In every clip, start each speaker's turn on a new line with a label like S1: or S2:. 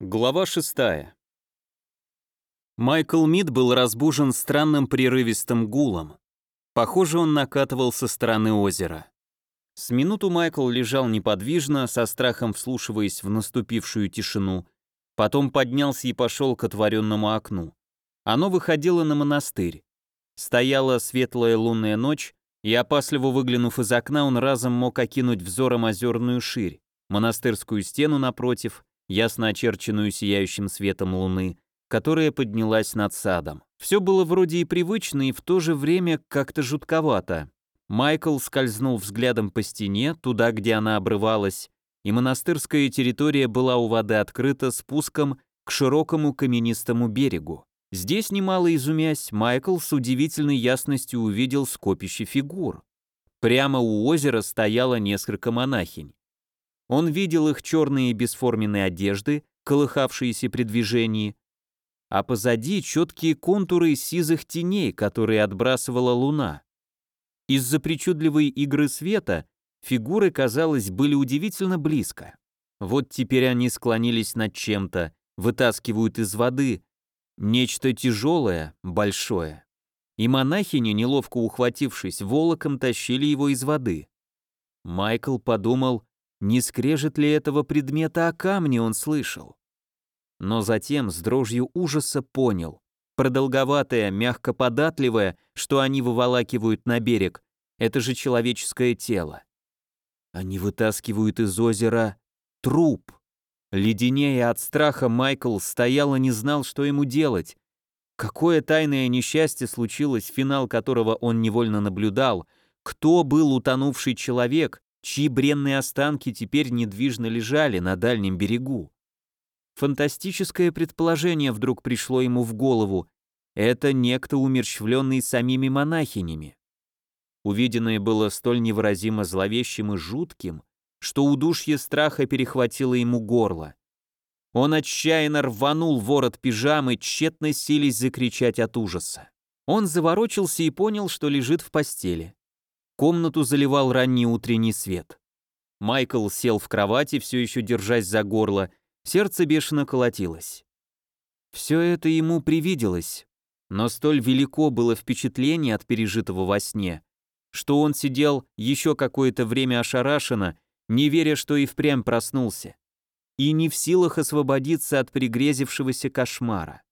S1: Глава 6. Майкл Мид был разбужен странным прерывистым гулом. Похоже, он накатывал со стороны озера. С минуту Майкл лежал неподвижно, со страхом вслушиваясь в наступившую тишину, потом поднялся и пошел к отворенному окну. Оно выходило на монастырь. Стояла светлая лунная ночь, и опасливо выглянув из окна, он разом мог окинуть взором озерную ширь, монастырскую стену напротив — ясно очерченную сияющим светом луны, которая поднялась над садом. Все было вроде и привычно, и в то же время как-то жутковато. Майкл скользнул взглядом по стене, туда, где она обрывалась, и монастырская территория была у воды открыта спуском к широкому каменистому берегу. Здесь, немало изумясь, Майкл с удивительной ясностью увидел скопище фигур. Прямо у озера стояло несколько монахинь. Он видел их черные бесформенные одежды, колыхавшиеся при движении, а позади четкие контуры сизых теней, которые отбрасывала луна. Из-за причудливой игры света фигуры, казалось, были удивительно близко. Вот теперь они склонились над чем-то, вытаскивают из воды нечто тяжелое, большое. И монахини, неловко ухватившись, волоком тащили его из воды. Майкл подумал, не скрежет ли этого предмета о камне он слышал? Но затем с дрожью ужаса понял. Продолговатое, мягко податливое, что они выволакивают на берег, это же человеческое тело. Они вытаскивают из озера труп. Леденея от страха, Майкл стоял и не знал, что ему делать. Какое тайное несчастье случилось, финал которого он невольно наблюдал, кто был утонувший человек, чьи бренные останки теперь недвижно лежали на дальнем берегу. Фантастическое предположение вдруг пришло ему в голову. Это некто умерщвленный самими монахинями. Увиденное было столь невыразимо зловещим и жутким, что удушье страха перехватило ему горло. Он отчаянно рванул ворот пижамы, тщетно сились закричать от ужаса. Он заворочился и понял, что лежит в постели. Комнату заливал ранний утренний свет. Майкл сел в кровати, все еще держась за горло, сердце бешено колотилось. Все это ему привиделось, но столь велико было впечатление от пережитого во сне, что он сидел еще какое-то время ошарашенно, не веря, что и впрямь проснулся, и не в силах освободиться от пригрезившегося кошмара.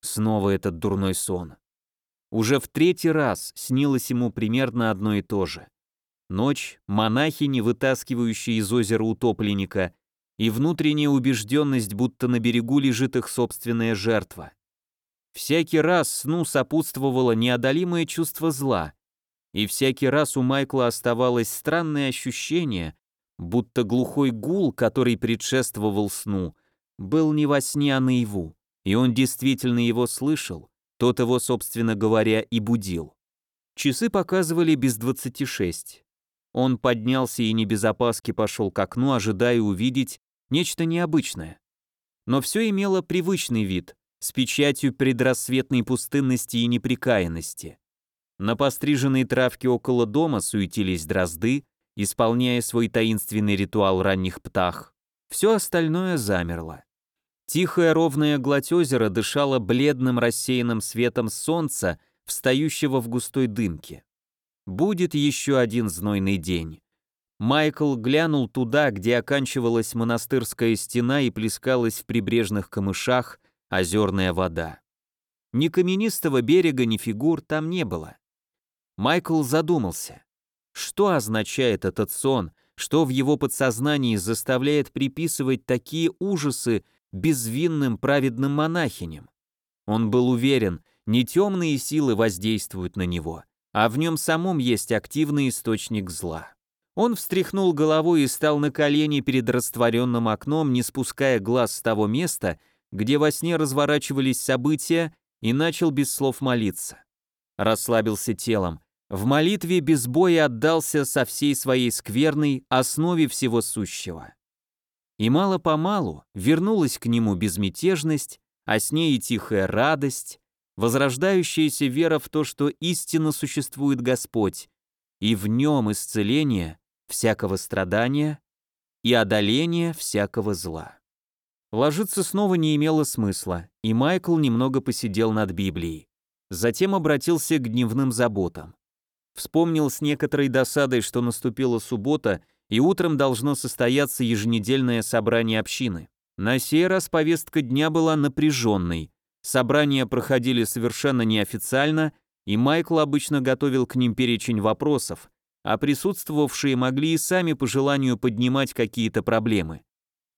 S1: Снова этот дурной сон. Уже в третий раз снилось ему примерно одно и то же. Ночь, монахини, вытаскивающие из озера утопленника, и внутренняя убежденность, будто на берегу лежит их собственная жертва. Всякий раз сну сопутствовало неодолимое чувство зла, и всякий раз у Майкла оставалось странное ощущение, будто глухой гул, который предшествовал сну, был не во сне, а наяву, и он действительно его слышал, тот его, собственно говоря, и будил. Часы показывали без двадцати шесть. Он поднялся и не без опаски пошел к окну, ожидая увидеть нечто необычное. Но все имело привычный вид, с печатью предрассветной пустынности и неприкаянности. На постриженной травке около дома суетились дрозды, исполняя свой таинственный ритуал ранних птах. Все остальное замерло. Тихая ровная гладь озера дышала бледным рассеянным светом солнца, встающего в густой дымке. Будет еще один знойный день. Майкл глянул туда, где оканчивалась монастырская стена и плескалась в прибрежных камышах озерная вода. Ни каменистого берега, ни фигур там не было. Майкл задумался. Что означает этот сон, что в его подсознании заставляет приписывать такие ужасы безвинным праведным монахиням. Он был уверен, не темные силы воздействуют на него, а в нем самом есть активный источник зла. Он встряхнул головой и стал на колени перед растворенным окном, не спуская глаз с того места, где во сне разворачивались события, и начал без слов молиться. Расслабился телом. В молитве без боя отдался со всей своей скверной основе всего сущего. И мало-помалу вернулась к нему безмятежность, а с ней и тихая радость, возрождающаяся вера в то, что истинно существует Господь, и в нем исцеление всякого страдания и одоление всякого зла. Ложиться снова не имело смысла, и Майкл немного посидел над Библией. Затем обратился к дневным заботам. Вспомнил с некоторой досадой, что наступила суббота, и утром должно состояться еженедельное собрание общины. На сей раз повестка дня была напряженной. Собрания проходили совершенно неофициально, и Майкл обычно готовил к ним перечень вопросов, а присутствовавшие могли и сами по желанию поднимать какие-то проблемы.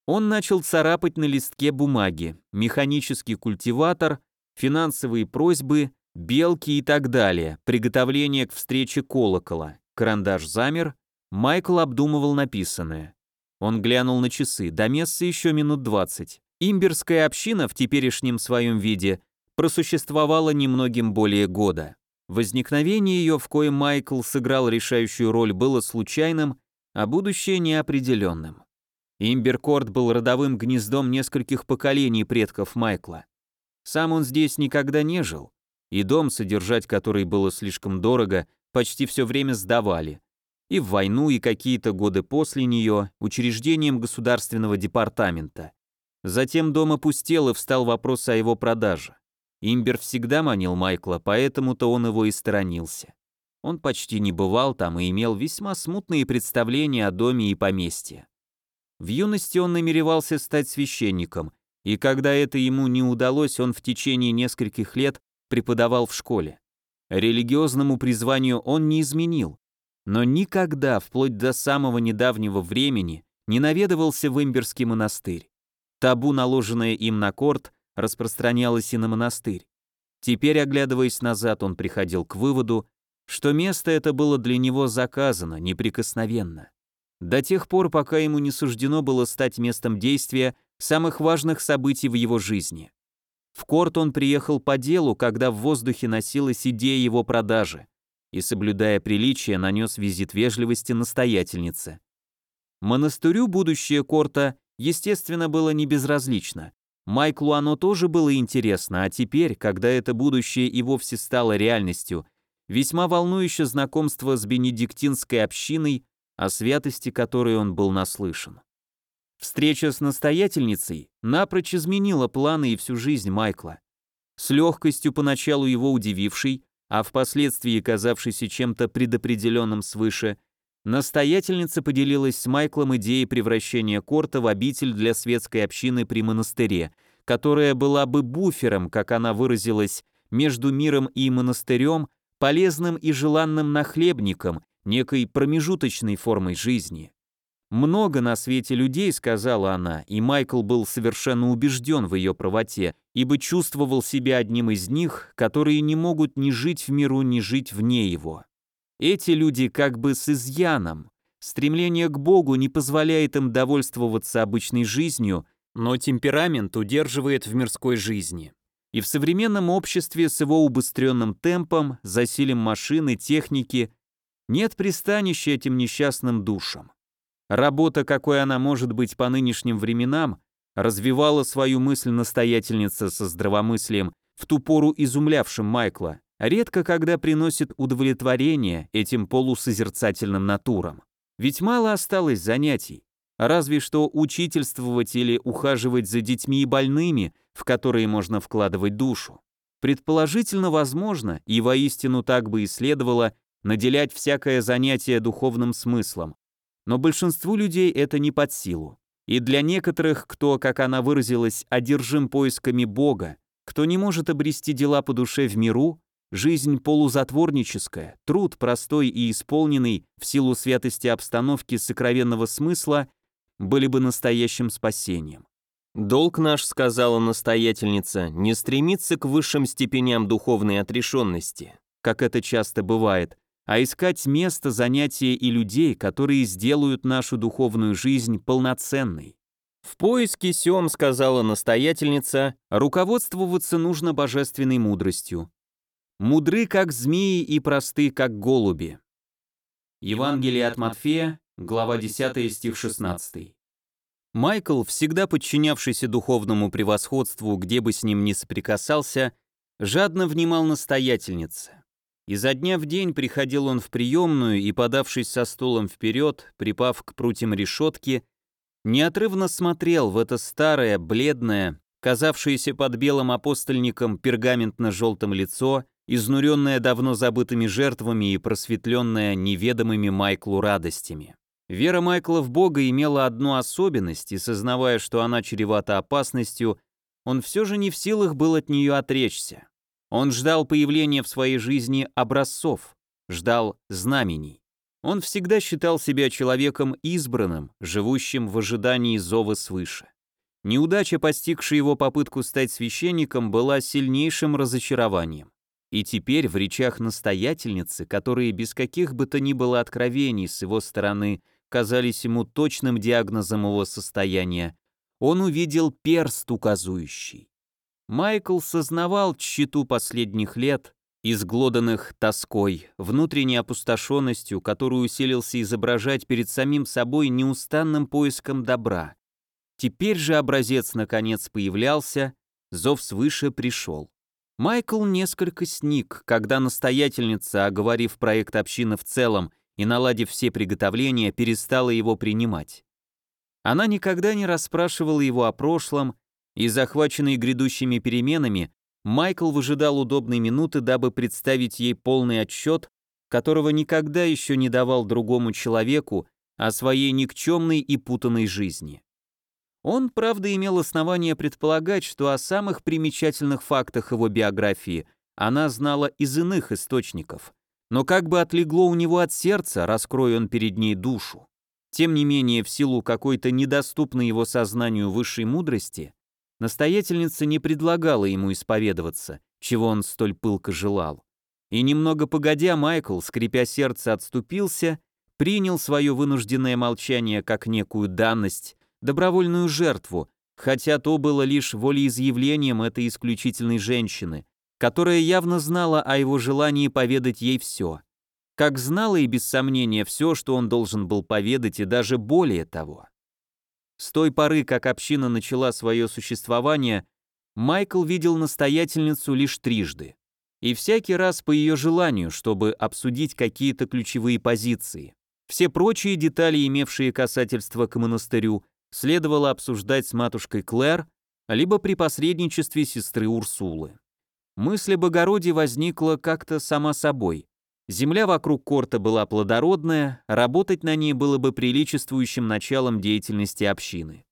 S1: Он начал царапать на листке бумаги, механический культиватор, финансовые просьбы, белки и так далее, приготовление к встрече колокола. Карандаш замер, Майкл обдумывал написанное. Он глянул на часы, до места еще минут двадцать. Имберская община в теперешнем своем виде просуществовала немногим более года. Возникновение ее, в коем Майкл сыграл решающую роль, было случайным, а будущее неопределенным. Имберкорт был родовым гнездом нескольких поколений предков Майкла. Сам он здесь никогда не жил, и дом, содержать который было слишком дорого, почти все время сдавали. И в войну, и какие-то годы после нее учреждением государственного департамента. Затем дом опустел и встал вопрос о его продаже. Имбер всегда манил Майкла, поэтому-то он его и сторонился. Он почти не бывал там и имел весьма смутные представления о доме и поместье. В юности он намеревался стать священником, и когда это ему не удалось, он в течение нескольких лет преподавал в школе. Религиозному призванию он не изменил, но никогда, вплоть до самого недавнего времени, не наведывался в Имберский монастырь. Табу, наложенное им на корт, распространялось и на монастырь. Теперь, оглядываясь назад, он приходил к выводу, что место это было для него заказано, неприкосновенно. До тех пор, пока ему не суждено было стать местом действия самых важных событий в его жизни. В Корт он приехал по делу, когда в воздухе носилась идея его продажи, и, соблюдая приличие, нанес визит вежливости настоятельнице. Монастырю будущее Корта, естественно, было не безразлично. Майклу оно тоже было интересно, а теперь, когда это будущее и вовсе стало реальностью, весьма волнующее знакомство с бенедиктинской общиной, о святости которой он был наслышан. Встреча с настоятельницей напрочь изменила планы и всю жизнь Майкла. С легкостью поначалу его удививший, а впоследствии казавшийся чем-то предопределенным свыше, настоятельница поделилась с Майклом идеей превращения Корта в обитель для светской общины при монастыре, которая была бы буфером, как она выразилась, между миром и монастырем, полезным и желанным нахлебником, некой промежуточной формой жизни. Много на свете людей, сказала она, и Майкл был совершенно убежден в ее правоте, ибо чувствовал себя одним из них, которые не могут ни жить в миру, ни жить вне его. Эти люди как бы с изъяном. Стремление к Богу не позволяет им довольствоваться обычной жизнью, но темперамент удерживает в мирской жизни. И в современном обществе с его убыстренным темпом, засилием машины, техники, нет пристанища этим несчастным душам. Работа, какой она может быть по нынешним временам, развивала свою мысль настоятельница со здравомыслием, в ту пору изумлявшим Майкла, редко когда приносит удовлетворение этим полусозерцательным натурам. Ведь мало осталось занятий, разве что учительствовать или ухаживать за детьми и больными, в которые можно вкладывать душу. Предположительно возможно, и воистину так бы и следовало, наделять всякое занятие духовным смыслом, но большинству людей это не под силу. И для некоторых, кто, как она выразилась, одержим поисками Бога, кто не может обрести дела по душе в миру, жизнь полузатворническая, труд простой и исполненный в силу святости обстановки сокровенного смысла были бы настоящим спасением. «Долг наш, — сказала настоятельница, — не стремиться к высшим степеням духовной отрешенности, как это часто бывает, а искать место, занятия и людей, которые сделают нашу духовную жизнь полноценной. В поиске сём, сказала настоятельница, руководствоваться нужно божественной мудростью. Мудры, как змеи, и просты, как голуби. Евангелие от Матфея, глава 10, стих 16. Майкл, всегда подчинявшийся духовному превосходству, где бы с ним ни соприкасался, жадно внимал настоятельнице. Изо дня в день приходил он в приемную и, подавшись со стулом вперед, припав к прутьям решетки, неотрывно смотрел в это старое, бледное, казавшееся под белым апостольником пергаментно-желтым лицо, изнуренное давно забытыми жертвами и просветленное неведомыми Майклу радостями. Вера Майкла в Бога имела одну особенность, и сознавая, что она чревата опасностью, он все же не в силах был от нее отречься. Он ждал появления в своей жизни образцов, ждал знамений. Он всегда считал себя человеком избранным, живущим в ожидании зова свыше. Неудача, постигшая его попытку стать священником, была сильнейшим разочарованием. И теперь в речах настоятельницы, которые без каких бы то ни было откровений с его стороны казались ему точным диагнозом его состояния, он увидел перст указующий. Майкл сознавал тщету последних лет, изглоданных тоской, внутренней опустошенностью, которую усилился изображать перед самим собой неустанным поиском добра. Теперь же образец наконец появлялся, зов свыше пришел. Майкл несколько сник, когда настоятельница, оговорив проект общины в целом и наладив все приготовления, перестала его принимать. Она никогда не расспрашивала его о прошлом, и, захваченный грядущими переменами, Майкл выжидал удобной минуты, дабы представить ей полный отчет, которого никогда еще не давал другому человеку о своей никчемной и путанной жизни. Он, правда, имел основание предполагать, что о самых примечательных фактах его биографии она знала из иных источников, но как бы отлегло у него от сердца, раскроя он перед ней душу. Тем не менее, в силу какой-то недоступной его сознанию высшей мудрости, Настоятельница не предлагала ему исповедоваться, чего он столь пылко желал. И немного погодя, Майкл, скрипя сердце, отступился, принял свое вынужденное молчание как некую данность, добровольную жертву, хотя то было лишь волеизъявлением этой исключительной женщины, которая явно знала о его желании поведать ей все. Как знала и без сомнения все, что он должен был поведать, и даже более того. С той поры, как община начала свое существование, Майкл видел настоятельницу лишь трижды. И всякий раз по ее желанию, чтобы обсудить какие-то ключевые позиции. Все прочие детали, имевшие касательство к монастырю, следовало обсуждать с матушкой Клэр, либо при посредничестве сестры Урсулы. Мысль об огороде возникла как-то сама собой. Земля вокруг корта была плодородная, работать на ней было бы приличествующим началом деятельности общины.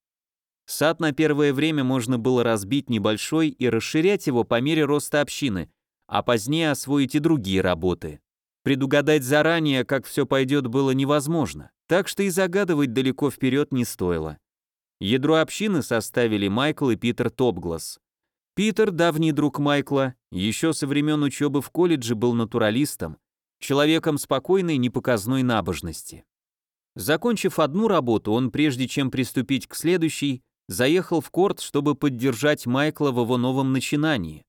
S1: Сад на первое время можно было разбить небольшой и расширять его по мере роста общины, а позднее освоить и другие работы. Предугадать заранее, как все пойдет, было невозможно, так что и загадывать далеко вперед не стоило. Ядро общины составили Майкл и Питер Топгласс. Питер, давний друг Майкла, еще со времен учебы в колледже был натуралистом, человеком спокойной, непоказной набожности. Закончив одну работу, он, прежде чем приступить к следующей, заехал в корт, чтобы поддержать Майкла в его новом начинании.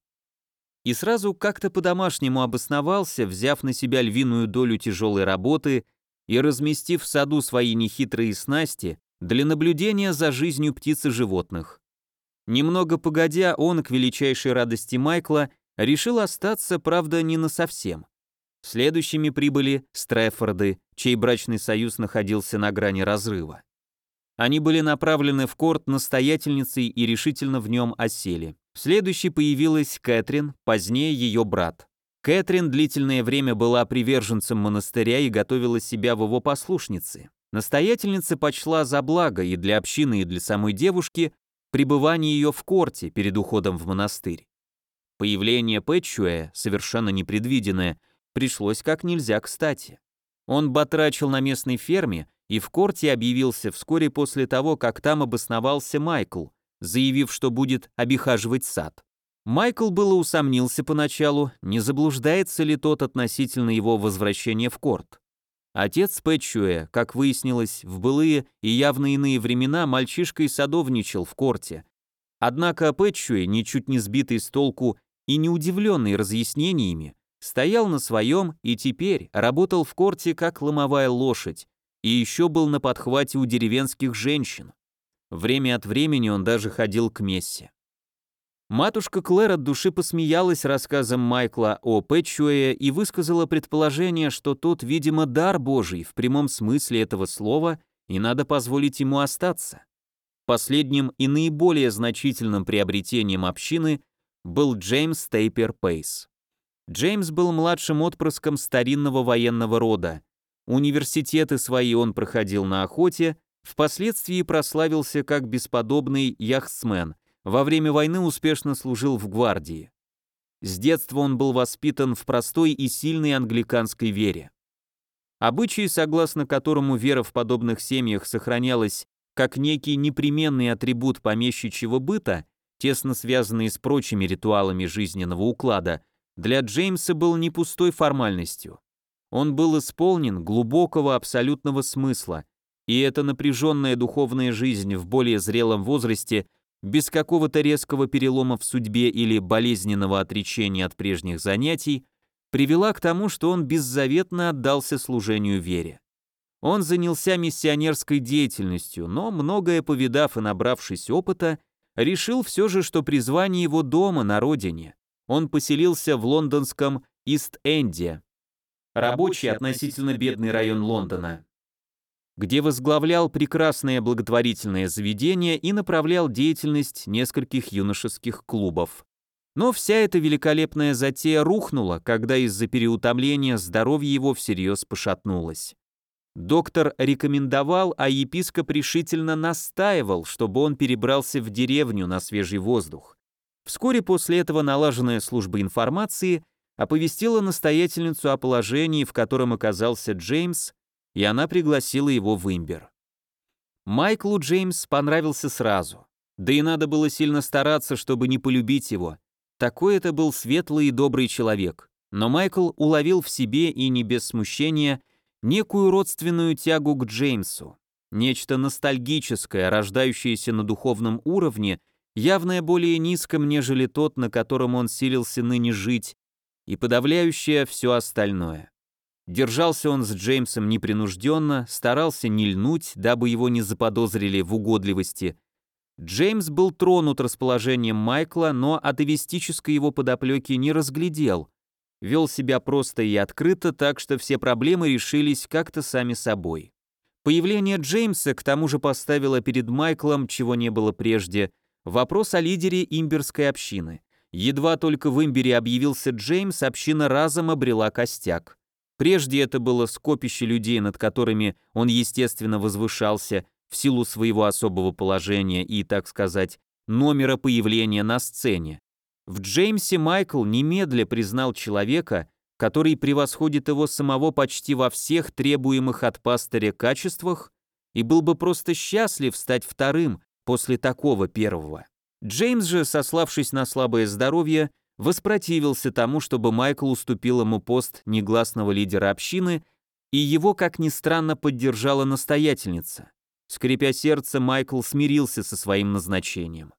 S1: И сразу как-то по-домашнему обосновался, взяв на себя львиную долю тяжелой работы и разместив в саду свои нехитрые снасти для наблюдения за жизнью птиц и животных. Немного погодя, он, к величайшей радости Майкла, решил остаться, правда, не насовсем. Следующими прибыли Стрэффорды, чей брачный союз находился на грани разрыва. Они были направлены в корт настоятельницей и решительно в нем осели. Следующей появилась Кэтрин, позднее ее брат. Кэтрин длительное время была приверженцем монастыря и готовила себя в его послушнице. Настоятельница почла за благо и для общины, и для самой девушки пребывание ее в корте перед уходом в монастырь. Появление Пэтчуэ, совершенно непредвиденное, пришлось как нельзя кстати. Он батрачил на местной ферме и в корте объявился вскоре после того, как там обосновался Майкл, заявив, что будет обихаживать сад. Майкл было усомнился поначалу, не заблуждается ли тот относительно его возвращения в корт. Отец Пэтчуэ, как выяснилось, в былые и явно иные времена мальчишкой садовничал в корте. Однако Пэтчуэ, ничуть не сбитый с толку и не удивленный разъяснениями, Стоял на своем и теперь работал в корте как ломовая лошадь, и еще был на подхвате у деревенских женщин. Время от времени он даже ходил к мессе. Матушка Клэр от души посмеялась рассказом Майкла о Пэтчуэе и высказала предположение, что тот, видимо, дар Божий в прямом смысле этого слова, и надо позволить ему остаться. Последним и наиболее значительным приобретением общины был Джеймс Тейпер Пейс. Джеймс был младшим отпрыском старинного военного рода. Университеты свои он проходил на охоте, впоследствии прославился как бесподобный яхтсмен, во время войны успешно служил в гвардии. С детства он был воспитан в простой и сильной англиканской вере. Обычай, согласно которому вера в подобных семьях сохранялась как некий непременный атрибут помещичьего быта, тесно связанный с прочими ритуалами жизненного уклада, для Джеймса был не пустой формальностью. Он был исполнен глубокого абсолютного смысла, и эта напряженная духовная жизнь в более зрелом возрасте, без какого-то резкого перелома в судьбе или болезненного отречения от прежних занятий, привела к тому, что он беззаветно отдался служению вере. Он занялся миссионерской деятельностью, но, многое повидав и набравшись опыта, решил все же, что призвание его дома, на родине. Он поселился в лондонском Ист-Энде, рабочий относительно бедный район Лондона, где возглавлял прекрасное благотворительное заведение и направлял деятельность нескольких юношеских клубов. Но вся эта великолепная затея рухнула, когда из-за переутомления здоровье его всерьез пошатнулось. Доктор рекомендовал, а епископ решительно настаивал, чтобы он перебрался в деревню на свежий воздух. Вскоре после этого налаженная служба информации оповестила настоятельницу о положении, в котором оказался Джеймс, и она пригласила его в имбер. Майклу Джеймс понравился сразу. Да и надо было сильно стараться, чтобы не полюбить его. Такой это был светлый и добрый человек. Но Майкл уловил в себе и не без смущения – некую родственную тягу к Джеймсу, нечто ностальгическое, рождающееся на духовном уровне, явное более низком, нежели тот, на котором он силился ныне жить, и подавляющее все остальное. Держался он с Джеймсом непринужденно, старался не льнуть, дабы его не заподозрили в угодливости. Джеймс был тронут расположением Майкла, но атовистической его подоплеки не разглядел, вел себя просто и открыто, так что все проблемы решились как-то сами собой. Появление Джеймса к тому же поставило перед Майклом, чего не было прежде, вопрос о лидере имберской общины. Едва только в имбере объявился Джеймс, община разом обрела костяк. Прежде это было скопище людей, над которыми он, естественно, возвышался в силу своего особого положения и, так сказать, номера появления на сцене. В Джеймсе Майкл немедля признал человека, который превосходит его самого почти во всех требуемых от пастыря качествах и был бы просто счастлив стать вторым после такого первого. Джеймс же, сославшись на слабое здоровье, воспротивился тому, чтобы Майкл уступил ему пост негласного лидера общины, и его, как ни странно, поддержала настоятельница. Скрипя сердце, Майкл смирился со своим назначением.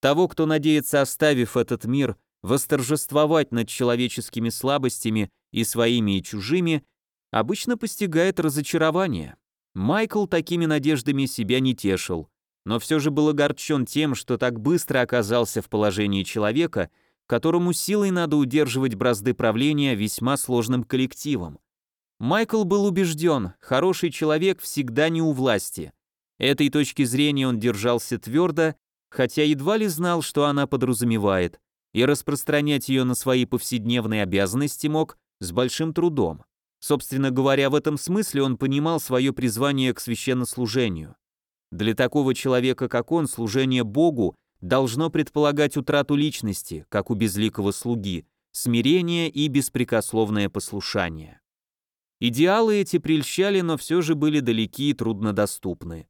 S1: Того, кто надеется, оставив этот мир, восторжествовать над человеческими слабостями и своими и чужими, обычно постигает разочарование. Майкл такими надеждами себя не тешил, но все же был огорчен тем, что так быстро оказался в положении человека, которому силой надо удерживать бразды правления весьма сложным коллективом. Майкл был убежден, хороший человек всегда не у власти. Этой точки зрения он держался твердо хотя едва ли знал, что она подразумевает, и распространять ее на свои повседневные обязанности мог с большим трудом. Собственно говоря, в этом смысле он понимал свое призвание к священнослужению. Для такого человека, как он, служение Богу должно предполагать утрату личности, как у безликого слуги, смирение и беспрекословное послушание. Идеалы эти прельщали, но все же были далеки и труднодоступны.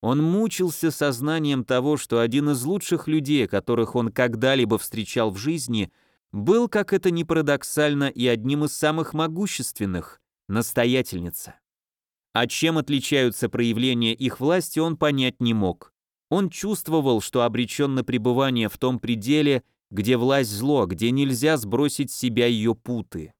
S1: Он мучился сознанием того, что один из лучших людей, которых он когда-либо встречал в жизни, был, как это ни парадоксально, и одним из самых могущественных – настоятельница. А чем отличаются проявления их власти, он понять не мог. Он чувствовал, что обречен на пребывание в том пределе, где власть зло, где нельзя сбросить с себя ее путы.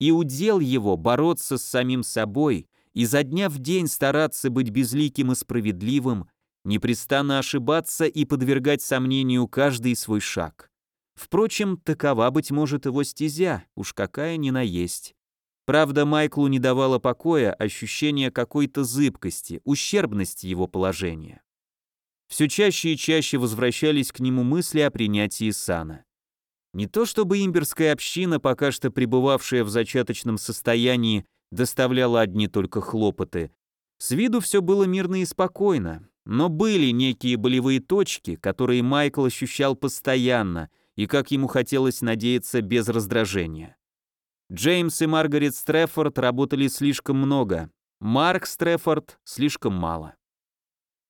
S1: И удел его бороться с самим собой изо дня в день стараться быть безликим и справедливым, непрестанно ошибаться и подвергать сомнению каждый свой шаг. Впрочем, такова, быть может, его стезя, уж какая ни наесть. Правда, Майклу не давало покоя ощущение какой-то зыбкости, ущербности его положения. все чаще и чаще возвращались к нему мысли о принятии сана. Не то чтобы имбирская община, пока что пребывавшая в зачаточном состоянии, доставляла одни только хлопоты. С виду все было мирно и спокойно, но были некие болевые точки, которые Майкл ощущал постоянно и, как ему хотелось надеяться, без раздражения. Джеймс и Маргарет Стрефорд работали слишком много, Марк Стрефорд слишком мало.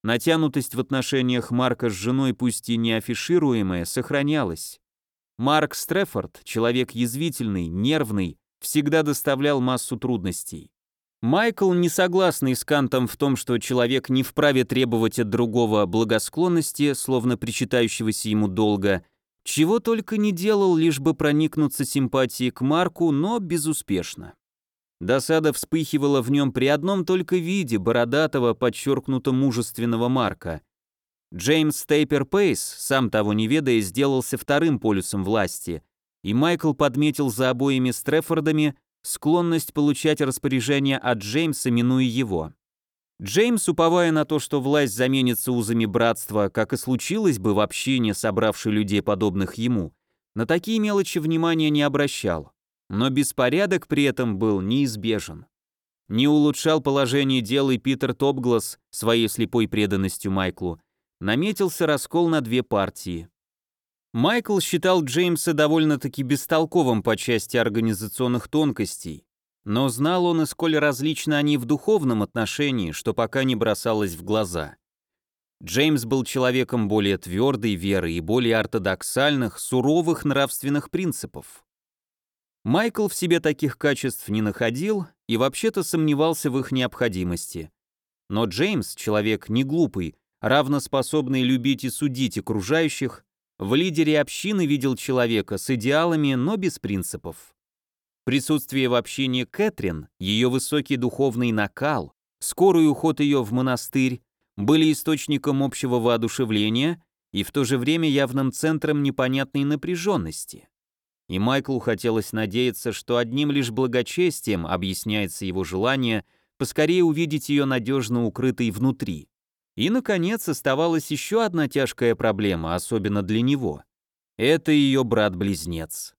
S1: Натянутость в отношениях Марка с женой, пусть и не афишируемая, сохранялась. Марк Стрефорд, человек язвительный, нервный, всегда доставлял массу трудностей. Майкл, не согласный с Кантом в том, что человек не вправе требовать от другого благосклонности, словно причитающегося ему долга, чего только не делал, лишь бы проникнуться симпатией к Марку, но безуспешно. Досада вспыхивала в нем при одном только виде бородатого, подчеркнуто мужественного Марка. Джеймс Тейпер Пейс, сам того не ведая, сделался вторым полюсом власти, и Майкл подметил за обоими Стрефордами склонность получать распоряжения от Джеймса, минуя его. Джеймс, уповая на то, что власть заменится узами братства, как и случилось бы в общине, собравшей людей, подобных ему, на такие мелочи внимания не обращал но беспорядок при этом был неизбежен. Не улучшал положение дел и Питер Топглас своей слепой преданностью Майклу. Наметился раскол на две партии. Майкл считал Джеймса довольно-таки бестолковым по части организационных тонкостей, но знал он и сколь различны они в духовном отношении, что пока не бросалось в глаза. Джеймс был человеком более твердой веры и более ортодоксальных, суровых нравственных принципов. Майкл в себе таких качеств не находил и вообще-то сомневался в их необходимости. Но Джеймс, человек не глупый, равно способный любить и судить окружающих, в лидере общины видел человека с идеалами, но без принципов. Присутствие в общине Кэтрин, ее высокий духовный накал, скорый уход ее в монастырь были источником общего воодушевления и в то же время явным центром непонятной напряженности и Майклу хотелось надеяться, что одним лишь благочестием объясняется его желание поскорее увидеть ее надежно укрытой внутри. И, наконец, оставалась еще одна тяжкая проблема, особенно для него. Это ее брат-близнец.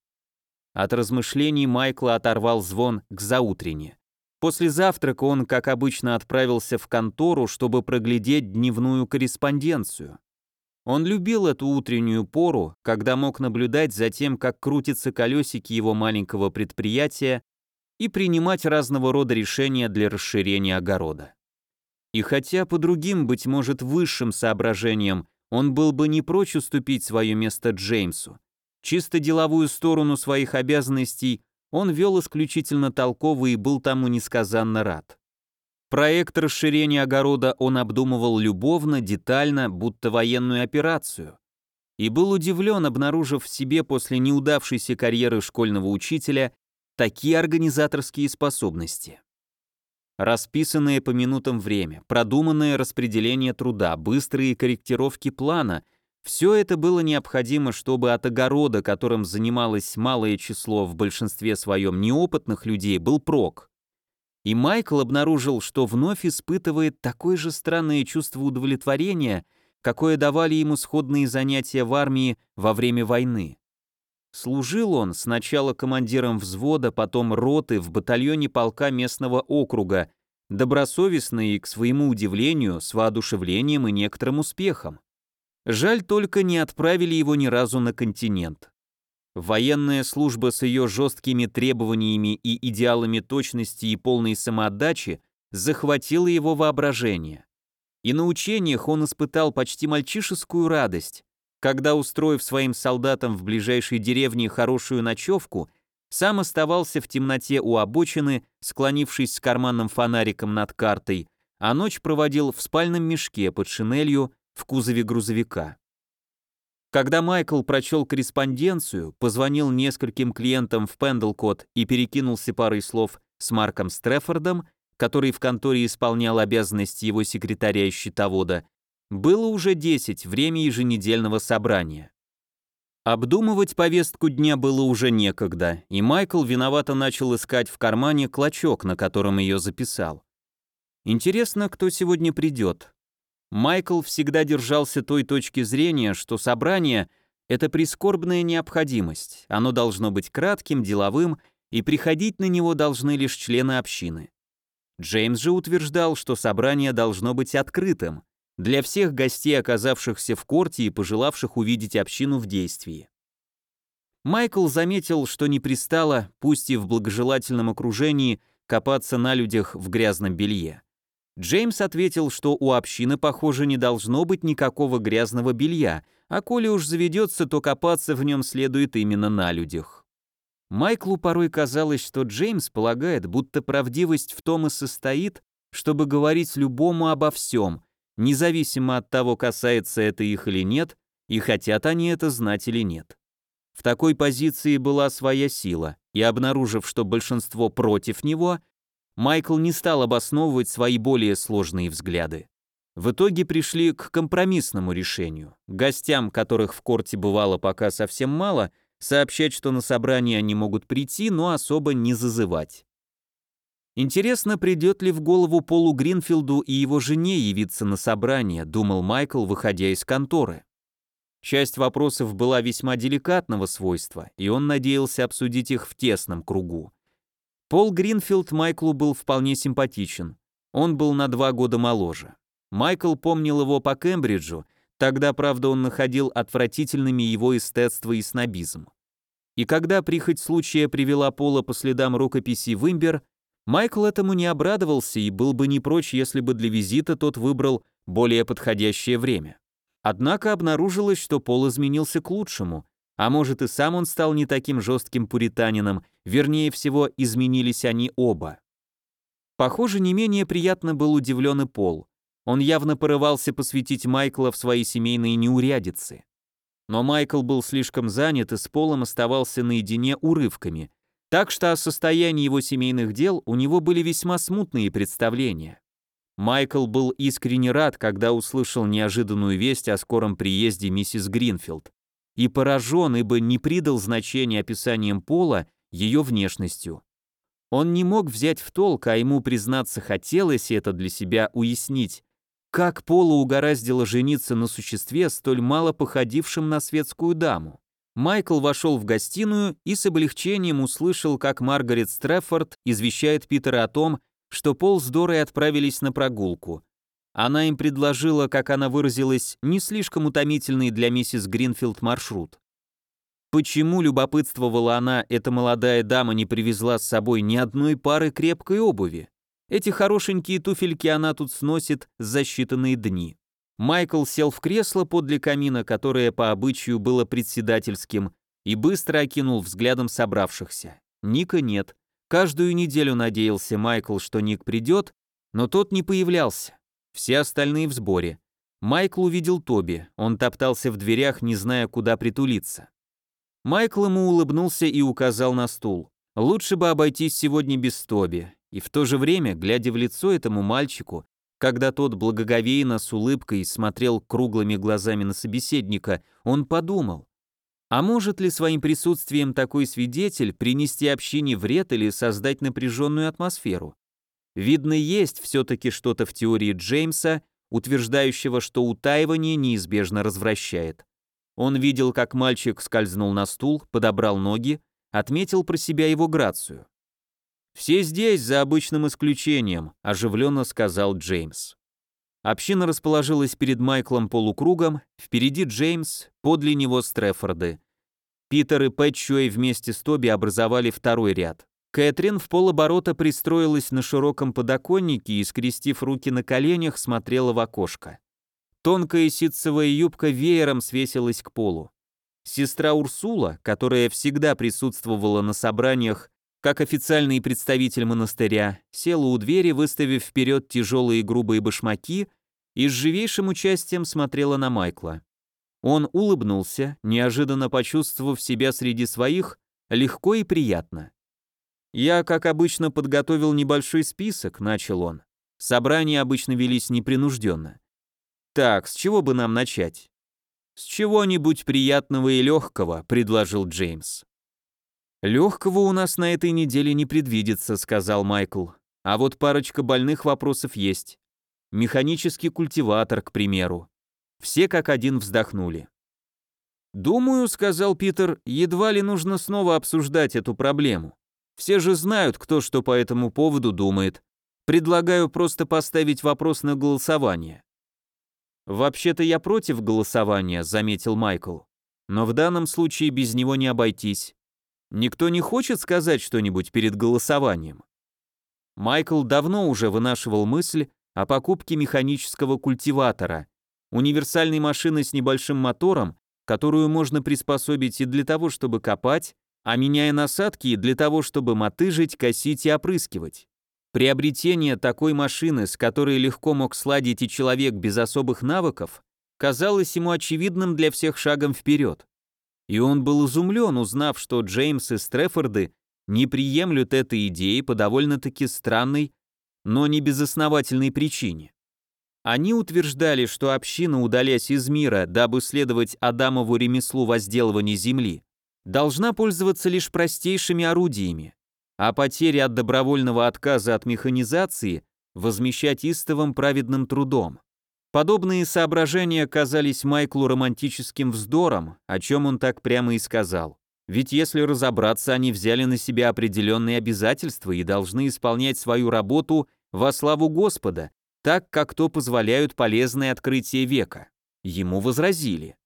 S1: От размышлений Майкла оторвал звон к заутрене. После завтрака он, как обычно, отправился в контору, чтобы проглядеть дневную корреспонденцию. Он любил эту утреннюю пору, когда мог наблюдать за тем, как крутятся колесики его маленького предприятия и принимать разного рода решения для расширения огорода. И хотя по другим, быть может, высшим соображениям он был бы не прочь уступить свое место Джеймсу, чисто деловую сторону своих обязанностей он вел исключительно толково и был тому несказанно рад. Проект расширения огорода он обдумывал любовно, детально, будто военную операцию. И был удивлен, обнаружив в себе после неудавшейся карьеры школьного учителя такие организаторские способности. Расписанное по минутам время, продуманное распределение труда, быстрые корректировки плана – все это было необходимо, чтобы от огорода, которым занималось малое число в большинстве своем неопытных людей, был прок. И Майкл обнаружил, что вновь испытывает такое же странное чувство удовлетворения, какое давали ему сходные занятия в армии во время войны. Служил он сначала командиром взвода, потом роты в батальоне полка местного округа, добросовестно и, к своему удивлению, с воодушевлением и некоторым успехом. Жаль только не отправили его ни разу на континент. Военная служба с ее жесткими требованиями и идеалами точности и полной самоотдачи захватила его воображение. И на учениях он испытал почти мальчишескую радость, когда, устроив своим солдатам в ближайшей деревне хорошую ночевку, сам оставался в темноте у обочины, склонившись с карманным фонариком над картой, а ночь проводил в спальном мешке под шинелью в кузове грузовика. Когда Майкл прочел корреспонденцию, позвонил нескольким клиентам в Пендлкот и перекинулся парой слов с Марком Стрефордом, который в конторе исполнял обязанности его секретаря и счетовода, было уже 10, время еженедельного собрания. Обдумывать повестку дня было уже некогда, и Майкл виновато начал искать в кармане клочок, на котором ее записал. Интересно, кто сегодня придет. Майкл всегда держался той точки зрения, что собрание — это прискорбная необходимость, оно должно быть кратким, деловым, и приходить на него должны лишь члены общины. Джеймс же утверждал, что собрание должно быть открытым для всех гостей, оказавшихся в корте и пожелавших увидеть общину в действии. Майкл заметил, что не пристало, пусть и в благожелательном окружении, копаться на людях в грязном белье. Джеймс ответил, что у общины, похоже, не должно быть никакого грязного белья, а коли уж заведется, то копаться в нем следует именно на людях. Майклу порой казалось, что Джеймс полагает, будто правдивость в том и состоит, чтобы говорить любому обо всем, независимо от того, касается это их или нет, и хотят они это знать или нет. В такой позиции была своя сила, и обнаружив, что большинство против него, Майкл не стал обосновывать свои более сложные взгляды. В итоге пришли к компромиссному решению. Гостям, которых в корте бывало пока совсем мало, сообщать, что на собрание они могут прийти, но особо не зазывать. Интересно, придет ли в голову Полу Гринфилду и его жене явиться на собрание, думал Майкл, выходя из конторы. Часть вопросов была весьма деликатного свойства, и он надеялся обсудить их в тесном кругу. Пол Гринфилд Майклу был вполне симпатичен. Он был на два года моложе. Майкл помнил его по Кембриджу, тогда, правда, он находил отвратительными его эстетство и снобизм. И когда прихоть случая привела Пола по следам рукописи в Имбер, Майкл этому не обрадовался и был бы не прочь, если бы для визита тот выбрал более подходящее время. Однако обнаружилось, что Пол изменился к лучшему, а может и сам он стал не таким жестким пуританином, вернее всего, изменились они оба. Похоже, не менее приятно был удивлен и Пол. Он явно порывался посвятить Майкла в свои семейные неурядицы. Но Майкл был слишком занят и с Полом оставался наедине урывками, так что о состоянии его семейных дел у него были весьма смутные представления. Майкл был искренне рад, когда услышал неожиданную весть о скором приезде миссис Гринфилд и поражен, ибо не придал значения описанием Пола ее внешностью. Он не мог взять в толк, а ему, признаться, хотелось это для себя уяснить, как Пола угораздило жениться на существе, столь мало походившем на светскую даму. Майкл вошел в гостиную и с облегчением услышал, как Маргарет Стреффорд извещает Питера о том, что Пол с Дорой отправились на прогулку. Она им предложила, как она выразилась, не слишком утомительный для миссис Гринфилд маршрут. Почему, любопытствовала она, эта молодая дама не привезла с собой ни одной пары крепкой обуви? Эти хорошенькие туфельки она тут сносит за считанные дни. Майкл сел в кресло подле камина, которое по обычаю было председательским, и быстро окинул взглядом собравшихся. Ника нет. Каждую неделю надеялся Майкл, что Ник придет, но тот не появлялся. Все остальные в сборе. Майкл увидел Тоби, он топтался в дверях, не зная, куда притулиться. Майкл ему улыбнулся и указал на стул. Лучше бы обойтись сегодня без Тоби. И в то же время, глядя в лицо этому мальчику, когда тот благоговейно с улыбкой смотрел круглыми глазами на собеседника, он подумал, а может ли своим присутствием такой свидетель принести общине вред или создать напряженную атмосферу? Видно, есть все-таки что-то в теории Джеймса, утверждающего, что утаивание неизбежно развращает. Он видел, как мальчик скользнул на стул, подобрал ноги, отметил про себя его грацию. «Все здесь, за обычным исключением», – оживленно сказал Джеймс. Община расположилась перед Майклом полукругом, впереди Джеймс, подле него Стрефорды. Питер и Пэтчуэй вместе с Тоби образовали второй ряд. Кэтрин в полоборота пристроилась на широком подоконнике и, скрестив руки на коленях, смотрела в окошко. Тонкая ситцевая юбка веером свесилась к полу. Сестра Урсула, которая всегда присутствовала на собраниях как официальный представитель монастыря, села у двери, выставив вперед тяжелые грубые башмаки и с живейшим участием смотрела на Майкла. Он улыбнулся, неожиданно почувствовав себя среди своих легко и приятно. «Я, как обычно, подготовил небольшой список», — начал он. Собрания обычно велись непринужденно. «Так, с чего бы нам начать?» «С чего-нибудь приятного и легкого», — предложил Джеймс. «Легкого у нас на этой неделе не предвидится», — сказал Майкл. «А вот парочка больных вопросов есть. механический культиватор, к примеру. Все как один вздохнули. «Думаю», — сказал Питер, — «едва ли нужно снова обсуждать эту проблему. Все же знают, кто что по этому поводу думает. Предлагаю просто поставить вопрос на голосование». «Вообще-то я против голосования», — заметил Майкл. «Но в данном случае без него не обойтись. Никто не хочет сказать что-нибудь перед голосованием?» Майкл давно уже вынашивал мысль о покупке механического культиватора, универсальной машины с небольшим мотором, которую можно приспособить и для того, чтобы копать, а меняя насадки для того, чтобы мотыжить, косить и опрыскивать. Приобретение такой машины, с которой легко мог сладить и человек без особых навыков, казалось ему очевидным для всех шагом вперед. И он был изумлен, узнав, что Джеймс и Стрефорды не приемлют этой идеи по довольно-таки странной, но не безосновательной причине. Они утверждали, что община, удалясь из мира, дабы следовать Адамову ремеслу возделывания земли, должна пользоваться лишь простейшими орудиями, а потери от добровольного отказа от механизации возмещать истовым праведным трудом. Подобные соображения казались Майклу романтическим вздором, о чем он так прямо и сказал. Ведь если разобраться, они взяли на себя определенные обязательства и должны исполнять свою работу во славу Господа, так как то позволяют полезные открытия века. Ему возразили.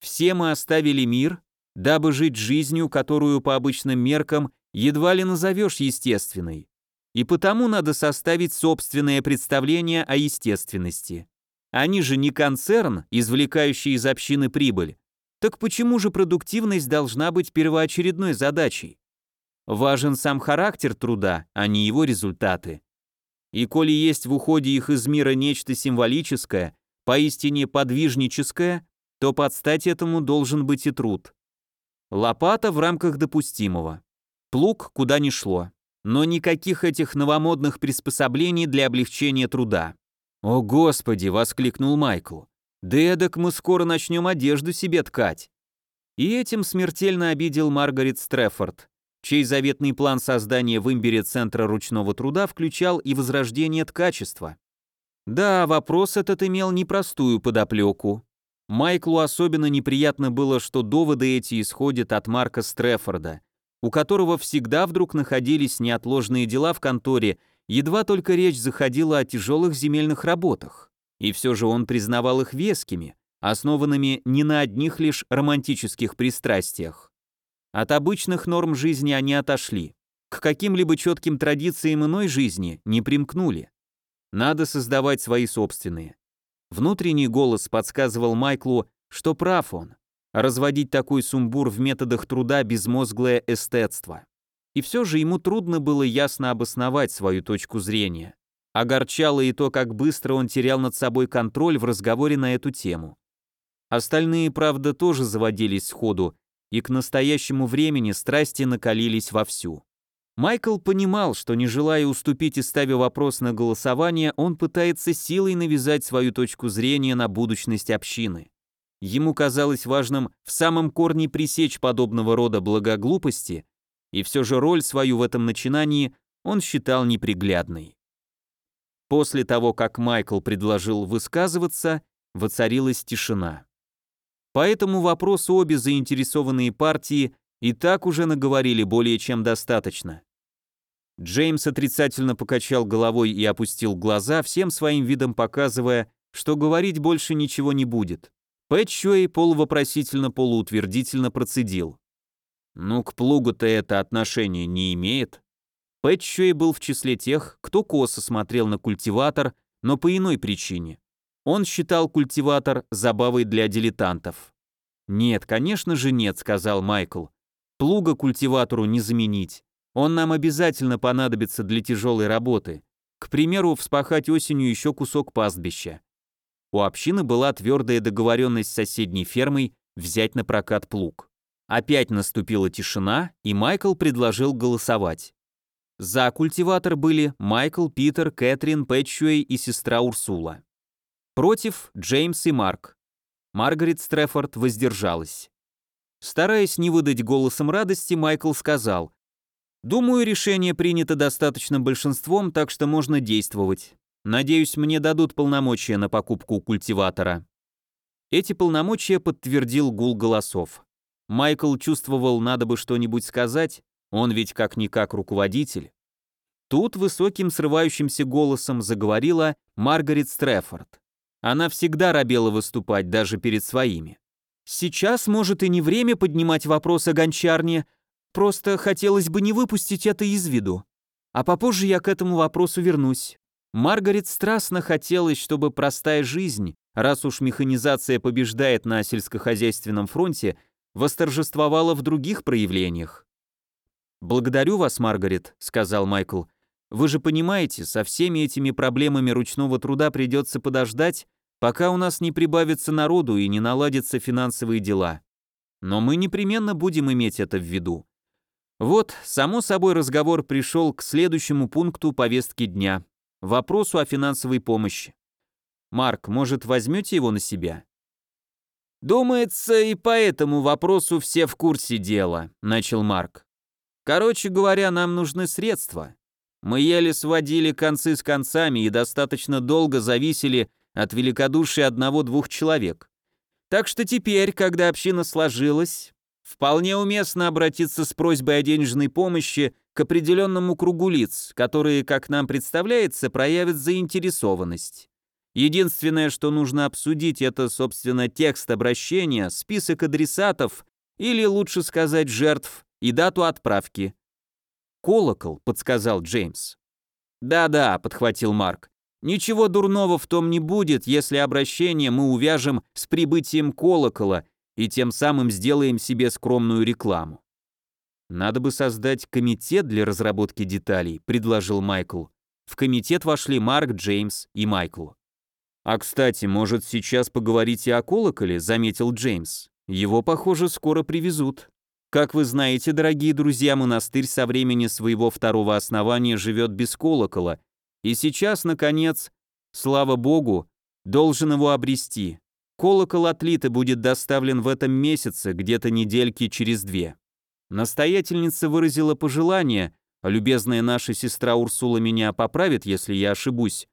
S1: Все мы оставили мир, дабы жить жизнью, которую по обычным меркам едва ли назовешь естественной. И потому надо составить собственное представление о естественности. Они же не концерн, извлекающий из общины прибыль. Так почему же продуктивность должна быть первоочередной задачей? Важен сам характер труда, а не его результаты. И коли есть в уходе их из мира нечто символическое, поистине подвижническое, то под стать этому должен быть и труд. Лопата в рамках допустимого. Плуг куда ни шло. Но никаких этих новомодных приспособлений для облегчения труда. «О, Господи!» — воскликнул Майкл. «Да эдак мы скоро начнем одежду себе ткать». И этим смертельно обидел Маргарет Стрефорд чей заветный план создания в имбире Центра ручного труда включал и возрождение ткачества. Да, вопрос этот имел непростую подоплеку. Майклу особенно неприятно было, что доводы эти исходят от Марка Стрефорда, у которого всегда вдруг находились неотложные дела в конторе, едва только речь заходила о тяжелых земельных работах. И все же он признавал их вескими, основанными не на одних лишь романтических пристрастиях. От обычных норм жизни они отошли. К каким-либо четким традициям иной жизни не примкнули. Надо создавать свои собственные. Внутренний голос подсказывал Майклу, что прав он. Разводить такой сумбур в методах труда безмозглое эстетство. И все же ему трудно было ясно обосновать свою точку зрения. Огорчало и то, как быстро он терял над собой контроль в разговоре на эту тему. Остальные, правда, тоже заводились сходу, и к настоящему времени страсти накалились вовсю. Майкл понимал, что не желая уступить и ставя вопрос на голосование, он пытается силой навязать свою точку зрения на будущность общины. Ему казалось важным в самом корне пресечь подобного рода благоглупости, и все же роль свою в этом начинании он считал неприглядной. После того, как Майкл предложил высказываться, воцарилась тишина. По этому вопросу обе заинтересованные партии и так уже наговорили более чем достаточно. Джеймс отрицательно покачал головой и опустил глаза, всем своим видом показывая, что говорить больше ничего не будет. Пэт Чуэй полувопросительно полуутвердительно процедил. «Ну, к плугу-то это отношение не имеет». Пэт был в числе тех, кто косо смотрел на культиватор, но по иной причине. Он считал культиватор забавой для дилетантов. «Нет, конечно же нет», — сказал Майкл. «Плуга культиватору не заменить. Он нам обязательно понадобится для тяжелой работы. К примеру, вспахать осенью еще кусок пастбища». У общины была твердая договоренность с соседней фермой взять на прокат плуг. Опять наступила тишина, и Майкл предложил голосовать. За культиватор были Майкл, Питер, Кэтрин, Пэтчуэй и сестра Урсула. Против Джеймс и Марк. Маргарет Стрефорд воздержалась. Стараясь не выдать голосом радости, Майкл сказал, «Думаю, решение принято достаточным большинством, так что можно действовать. Надеюсь, мне дадут полномочия на покупку культиватора». Эти полномочия подтвердил гул голосов. Майкл чувствовал, надо бы что-нибудь сказать, он ведь как-никак руководитель. Тут высоким срывающимся голосом заговорила Маргарет Стрефорд. Она всегда робела выступать, даже перед своими. «Сейчас, может, и не время поднимать вопрос о гончарне, просто хотелось бы не выпустить это из виду. А попозже я к этому вопросу вернусь. Маргарет страстно хотелось, чтобы простая жизнь, раз уж механизация побеждает на сельскохозяйственном фронте, восторжествовала в других проявлениях. «Благодарю вас, Маргарет», — сказал Майкл. «Вы же понимаете, со всеми этими проблемами ручного труда придется подождать, пока у нас не прибавится народу и не наладятся финансовые дела. Но мы непременно будем иметь это в виду. Вот, само собой, разговор пришел к следующему пункту повестки дня – вопросу о финансовой помощи. Марк, может, возьмете его на себя?
S2: «Думается, и по этому вопросу все в курсе дела», – начал Марк. «Короче говоря, нам нужны средства. Мы еле сводили концы с концами и достаточно долго зависели от великодушия одного-двух человек. Так что теперь, когда община сложилась, вполне уместно обратиться с просьбой о денежной помощи к определенному кругу лиц, которые, как нам представляется, проявят заинтересованность. Единственное, что нужно обсудить, это, собственно, текст обращения, список адресатов, или, лучше сказать, жертв, и дату отправки.
S1: «Колокол», — подсказал Джеймс.
S2: «Да-да», — подхватил Марк. Ничего дурного в том не будет, если обращение мы увяжем с прибытием колокола и тем самым сделаем себе скромную рекламу.
S1: «Надо бы создать комитет для разработки деталей», — предложил Майкл. В комитет вошли Марк, Джеймс и Майкл. «А кстати, может, сейчас поговорите о колоколе?» — заметил Джеймс. «Его, похоже, скоро привезут». Как вы знаете, дорогие друзья, монастырь со времени своего второго основания живет без колокола, и сейчас, наконец, слава Богу, должен его обрести. Колокол отлит и будет доставлен в этом месяце, где-то недельки через две. Настоятельница выразила пожелание, а любезная наша сестра Урсула меня поправит, если я ошибусь,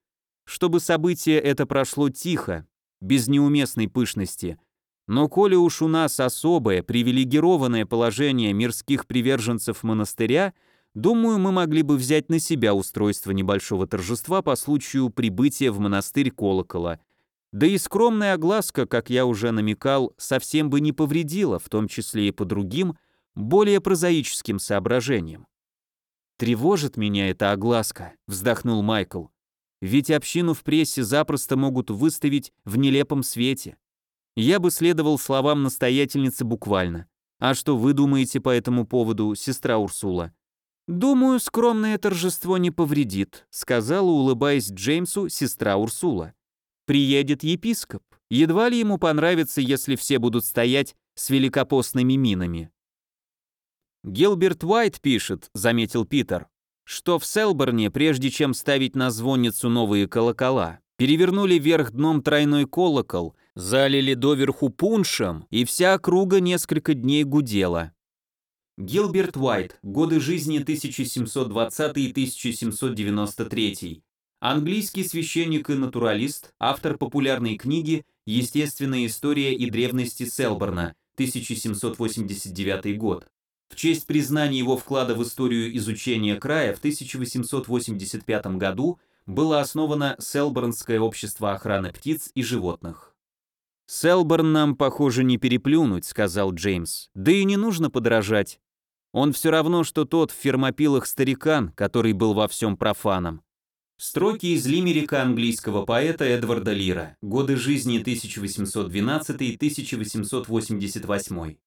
S1: чтобы событие это прошло тихо, без неуместной пышности. Но коли уж у нас особое, привилегированное положение мирских приверженцев монастыря – Думаю, мы могли бы взять на себя устройство небольшого торжества по случаю прибытия в монастырь колокола. Да и скромная огласка, как я уже намекал, совсем бы не повредила, в том числе и по другим, более прозаическим соображениям. «Тревожит меня эта огласка», — вздохнул Майкл. «Ведь общину в прессе запросто могут выставить в нелепом свете. Я бы следовал словам настоятельницы буквально. А что вы думаете по этому поводу, сестра Урсула?» «Думаю, скромное торжество не повредит», сказала, улыбаясь Джеймсу, сестра Урсула. «Приедет епископ. Едва ли ему понравится, если все будут стоять с великопостными минами». «Гилберт Уайт пишет», — заметил Питер, что в Селборне, прежде чем ставить на звонницу новые колокола, перевернули вверх дном тройной колокол, залили доверху пуншем, и вся округа несколько дней гудела. Гилберт Уайт. Годы жизни 1720-1793. Английский священник и натуралист, автор популярной книги «Естественная история и древности Селборна», 1789 год. В честь признания его вклада в историю изучения края в 1885 году было основано Селборнское общество охраны птиц и животных. «Селборн нам, похоже, не переплюнуть», — сказал Джеймс. «Да и не нужно подражать. Он все равно, что тот в фермопилах старикан, который был во всем профаном. Строки из лимерика английского поэта Эдварда Лира, годы жизни 1812-1888.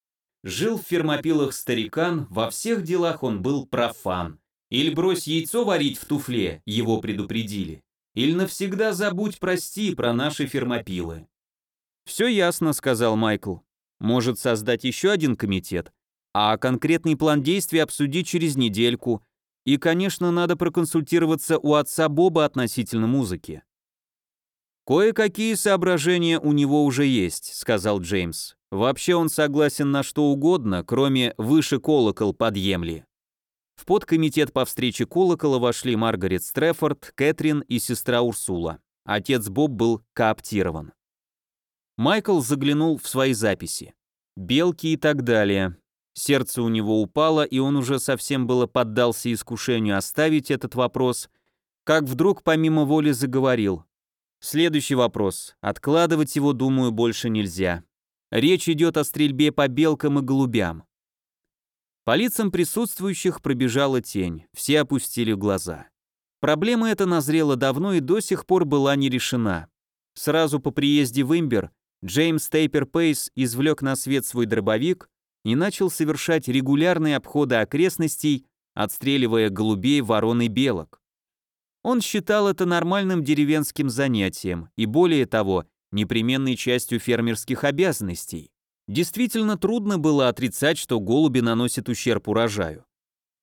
S1: Жил в фермопилах старикан, во всех делах он был профан. Или брось яйцо варить в туфле, его предупредили. Или навсегда забудь, прости, про наши фермопилы. «Все ясно», — сказал Майкл. «Может создать еще один комитет? а конкретный план действий обсудить через недельку. И, конечно, надо проконсультироваться у отца Боба относительно музыки. «Кое-какие соображения у него уже есть», — сказал Джеймс. «Вообще он согласен на что угодно, кроме «выше колокол подъемли». В подкомитет по встрече колокола вошли Маргарет Стрефорд, Кэтрин и сестра Урсула. Отец Боб был кооптирован. Майкл заглянул в свои записи. Белки и так далее. Сердце у него упало, и он уже совсем было поддался искушению оставить этот вопрос, как вдруг помимо воли заговорил. Следующий вопрос. Откладывать его, думаю, больше нельзя. Речь идет о стрельбе по белкам и голубям. По лицам присутствующих пробежала тень, все опустили глаза. Проблема эта назрела давно и до сих пор была не решена. Сразу по приезде в Имбер Джеймс Тейпер Пейс извлек на свет свой дробовик и начал совершать регулярные обходы окрестностей, отстреливая голубей, ворон и белок. Он считал это нормальным деревенским занятием и, более того, непременной частью фермерских обязанностей. Действительно трудно было отрицать, что голуби наносят ущерб урожаю.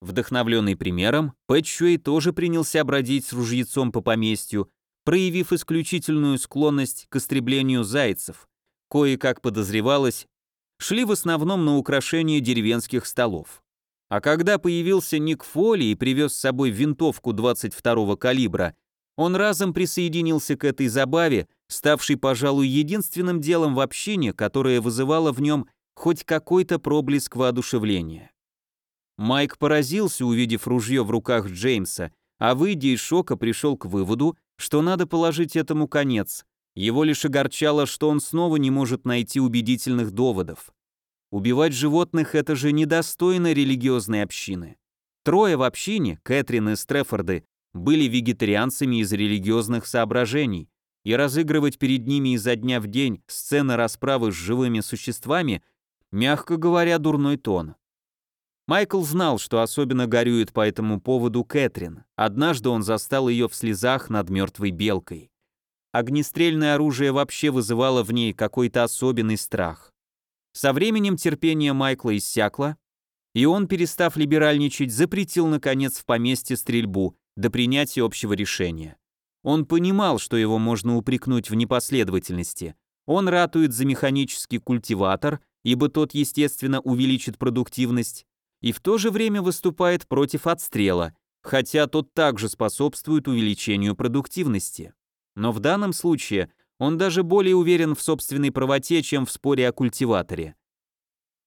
S1: Вдохновленный примером, Пэтчуэй тоже принялся бродить с ружьецом по поместью, проявив исключительную склонность к истреблению зайцев, кое-как подозревалось, шли в основном на украшение деревенских столов. А когда появился Ник Фоли и привез с собой винтовку 22-го калибра, он разом присоединился к этой забаве, ставшей, пожалуй, единственным делом в общине, которое вызывало в нем хоть какой-то проблеск воодушевления. Майк поразился, увидев ружье в руках Джеймса, а выйдя из шока пришел к выводу, что надо положить этому конец. Его лишь огорчало, что он снова не может найти убедительных доводов. Убивать животных – это же недостойно религиозной общины. Трое в общине, Кэтрин и Стрефорды, были вегетарианцами из религиозных соображений, и разыгрывать перед ними изо дня в день сцены расправы с живыми существами, мягко говоря, дурной тон. Майкл знал, что особенно горюет по этому поводу Кэтрин. Однажды он застал ее в слезах над мертвой белкой. Огнестрельное оружие вообще вызывало в ней какой-то особенный страх. Со временем терпение Майкла иссякло, и он, перестав либеральничать, запретил, наконец, в поместье стрельбу до принятия общего решения. Он понимал, что его можно упрекнуть в непоследовательности. Он ратует за механический культиватор, ибо тот, естественно, увеличит продуктивность, и в то же время выступает против отстрела, хотя тот также способствует увеличению продуктивности. Но в данном случае он даже более уверен в собственной правоте, чем в споре о культиваторе.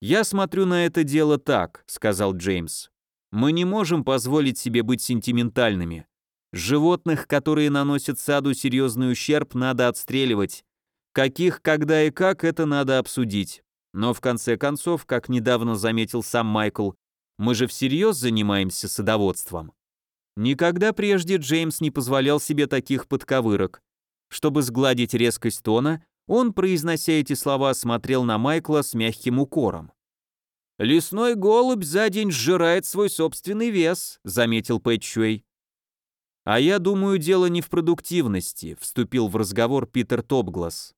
S1: «Я смотрю на это дело так», — сказал Джеймс. «Мы не можем позволить себе быть сентиментальными. Животных, которые наносят саду серьезный ущерб, надо отстреливать. Каких, когда и как, это надо обсудить. Но в конце концов, как недавно заметил сам Майкл, мы же всерьез занимаемся садоводством. Никогда прежде Джеймс не позволял себе таких подковырок. Чтобы сгладить резкость тона, он, произнося эти слова, смотрел на Майкла с мягким укором. «Лесной голубь за день сжирает свой собственный вес», — заметил Пэтчуэй. «А я думаю, дело не в продуктивности», — вступил в разговор Питер Топгласс.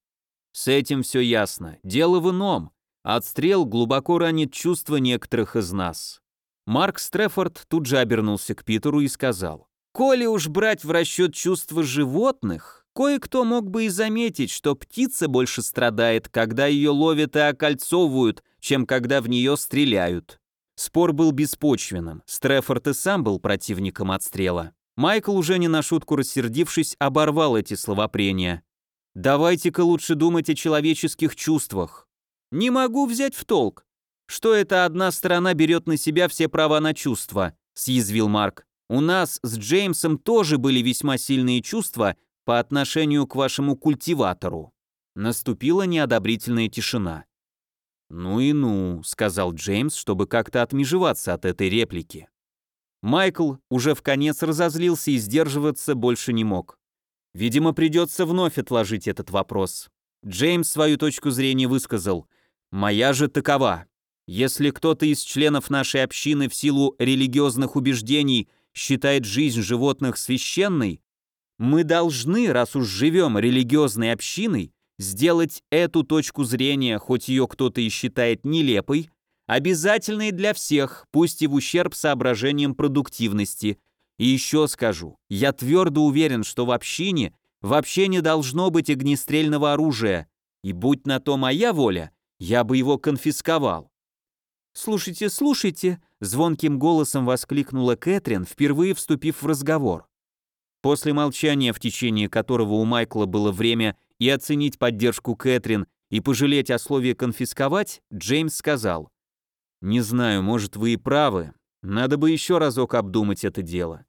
S1: «С этим все ясно. Дело в ином. Отстрел глубоко ранит чувства некоторых из нас. Марк Стрефорд тут же обернулся к Питеру и сказал, «Коли уж брать в расчет чувства животных, кое-кто мог бы и заметить, что птица больше страдает, когда ее ловят и окольцовывают, чем когда в нее стреляют». Спор был беспочвенным, Стрефорд и сам был противником отстрела. Майкл, уже не на шутку рассердившись, оборвал эти словопрения. «Давайте-ка лучше думать о человеческих чувствах. Не могу взять в толк. Что это одна сторона берет на себя все права на чувства, съязвил Марк. У нас с Джеймсом тоже были весьма сильные чувства по отношению к вашему культиватору. Наступила неодобрительная тишина. «Ну и ну», — сказал Джеймс, чтобы как-то отмежеваться от этой реплики. Майкл уже в конец разозлился и сдерживаться больше не мог. Видимо, придется вновь отложить этот вопрос. Джеймс свою точку зрения высказал — Моя же такова. Если кто-то из членов нашей общины в силу религиозных убеждений считает жизнь животных священной, мы должны, раз уж живем религиозной общиной, сделать эту точку зрения, хоть ее кто-то и считает нелепой, обязательной для всех, пусть и в ущерб соображениям продуктивности. И еще скажу, я твердо уверен, что в общине вообще не должно быть огнестрельного оружия, и будь на то моя воля, я бы его конфисковал.
S2: «Слушайте, слушайте», звонким голосом воскликнула Кэтрин, впервые вступив в разговор. После молчания, в течение которого у Майкла было время и оценить поддержку Кэтрин, и пожалеть о слове «конфисковать», Джеймс сказал, «Не знаю, может, вы и правы. Надо бы еще разок обдумать это дело.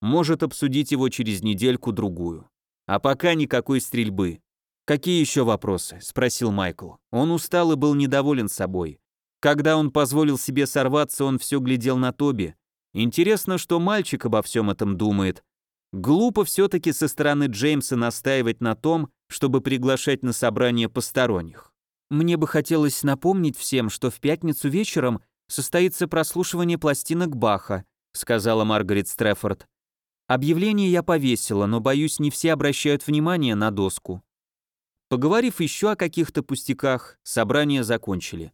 S2: Может, обсудить его через недельку-другую. А пока никакой стрельбы. «Какие еще вопросы?» – спросил Майкл. Он устал и был недоволен собой. Когда он позволил себе сорваться, он все глядел на Тоби. Интересно, что мальчик обо всем этом думает. Глупо все-таки со стороны Джеймса настаивать на том, чтобы приглашать на собрание посторонних. Мне бы хотелось напомнить всем, что в пятницу вечером состоится прослушивание пластинок Баха, сказала Маргарет Стрефорд. Объявление я повесила, но боюсь, не все обращают внимание на доску. Поговорив еще о каких-то пустяках, собрание закончили.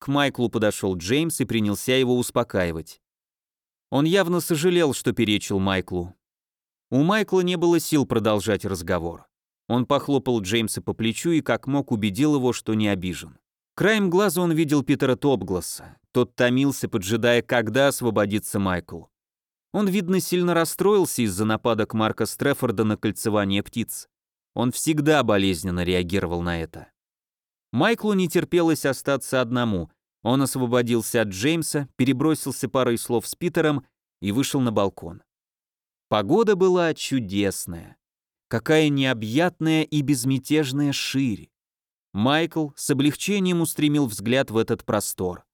S2: К Майклу подошел Джеймс и принялся его успокаивать. Он явно сожалел, что перечил Майклу. У Майкла не было сил продолжать разговор. Он похлопал Джеймса по плечу и как мог убедил его, что не обижен. Краем глаза он видел Питера Топгласса. Тот томился, поджидая, когда освободится Майкл. Он, видно, сильно расстроился из-за нападок Марка Стрефорда на кольцевание птиц. Он всегда болезненно реагировал на это. Майклу не терпелось остаться одному. Он освободился от Джеймса, перебросился парой слов с Питером и вышел на балкон. Погода была чудесная. Какая необъятная и безмятежная ширь. Майкл с облегчением устремил взгляд в этот простор.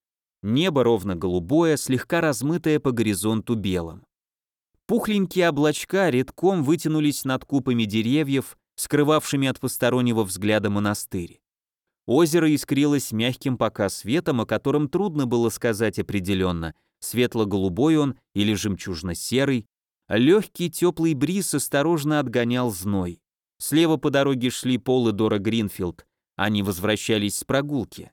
S2: Небо ровно голубое, слегка размытое по горизонту белым. Пухленькие облачка редком вытянулись над купами деревьев, скрывавшими от постороннего взгляда монастырь. Озеро искрилось мягким пока светом, о котором трудно было сказать определенно, светло-голубой он или жемчужно-серый. Легкий теплый бриз осторожно отгонял зной. Слева по дороге шли Пол и Дора Гринфилд, они возвращались с прогулки.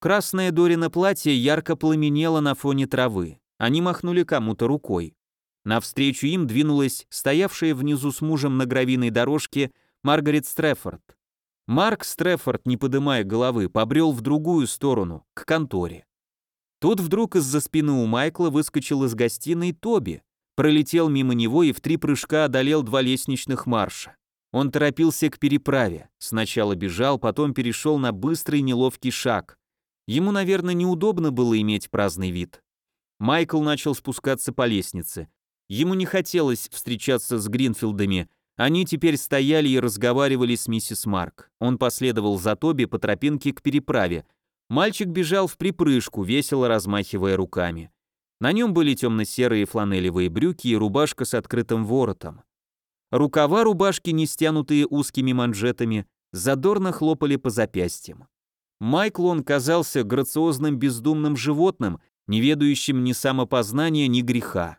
S2: Красное Дорина платье ярко пламенело на фоне травы. Они махнули кому-то рукой. Навстречу им двинулась стоявшая внизу с мужем на гравийной дорожке Маргарет Стрефорд. Марк Стрефорд, не подымая головы, побрел в другую сторону, к конторе. Тут вдруг из-за спины у Майкла выскочил из гостиной Тоби, пролетел мимо него и в три прыжка одолел два лестничных марша. Он торопился к переправе, сначала бежал, потом перешел на быстрый неловкий шаг. Ему, наверное, неудобно было иметь праздный вид. Майкл начал спускаться по лестнице. Ему не хотелось встречаться с Гринфилдами, они теперь стояли и разговаривали с миссис Марк. Он последовал за Тоби по тропинке к переправе. Мальчик бежал в припрыжку, весело размахивая руками. На нем были темно-серые фланелевые брюки и рубашка с открытым воротом. Рукава рубашки, не стянутые узкими манжетами, задорно хлопали по запястьям. Майклу он казался грациозным бездумным животным, не ведающим ни самопознания, ни греха.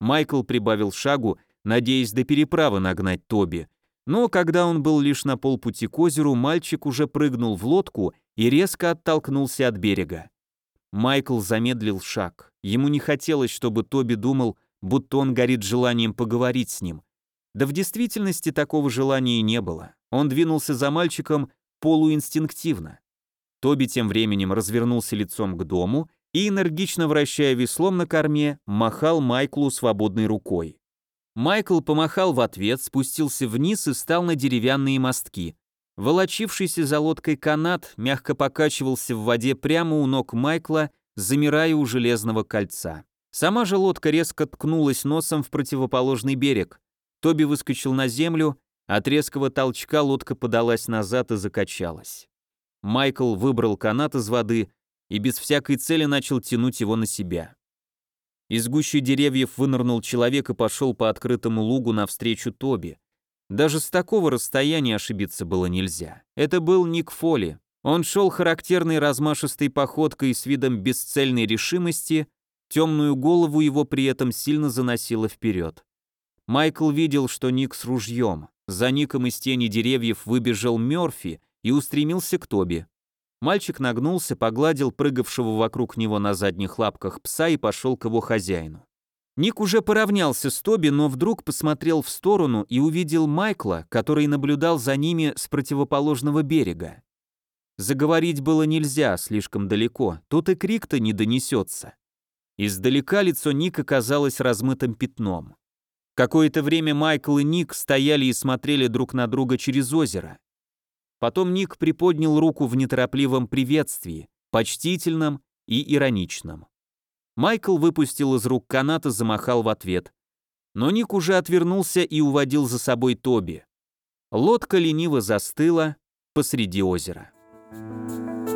S2: Майкл прибавил шагу, надеясь до переправы нагнать Тоби. Но когда он был лишь на полпути к озеру, мальчик уже прыгнул в лодку и резко оттолкнулся от берега. Майкл замедлил шаг. Ему не хотелось, чтобы Тоби думал, будто он горит желанием поговорить с ним. Да в действительности такого желания и не было. Он двинулся за мальчиком полуинстинктивно. Тоби тем временем развернулся лицом к дому и, энергично вращая веслом на корме, махал Майклу свободной рукой. Майкл помахал в ответ, спустился вниз и стал на деревянные мостки. Волочившийся за лодкой канат мягко покачивался в воде прямо у ног Майкла, замирая у железного кольца. Сама же лодка резко ткнулась носом в противоположный берег. Тоби выскочил на землю, от резкого толчка лодка подалась назад и закачалась. Майкл выбрал канат из воды и без всякой цели начал тянуть его на себя. Из гущи деревьев вынырнул человек и пошел по открытому лугу навстречу Тоби. Даже с такого расстояния ошибиться было нельзя. Это был Ник Фоли. Он шел характерной размашистой походкой с видом бесцельной решимости, темную голову его при этом сильно заносило вперед. Майкл видел, что Ник с ружьем. За Ником из тени деревьев выбежал Мёрфи и устремился к Тоби. Мальчик нагнулся, погладил прыгавшего вокруг него на задних лапках пса и пошел к его хозяину. Ник уже поравнялся с Тоби, но вдруг посмотрел в сторону и увидел Майкла, который наблюдал за ними с противоположного берега. Заговорить было нельзя, слишком далеко, тут и крик-то не донесется.
S1: Издалека лицо Ника казалось размытым пятном. Какое-то время Майкл и Ник стояли и смотрели друг на друга через озеро. Потом Ник приподнял руку в неторопливом приветствии, почтительном и ироничном. Майкл выпустил из рук канат и замахал в ответ. Но Ник уже отвернулся и уводил за собой Тоби. Лодка лениво застыла посреди озера. Thank you.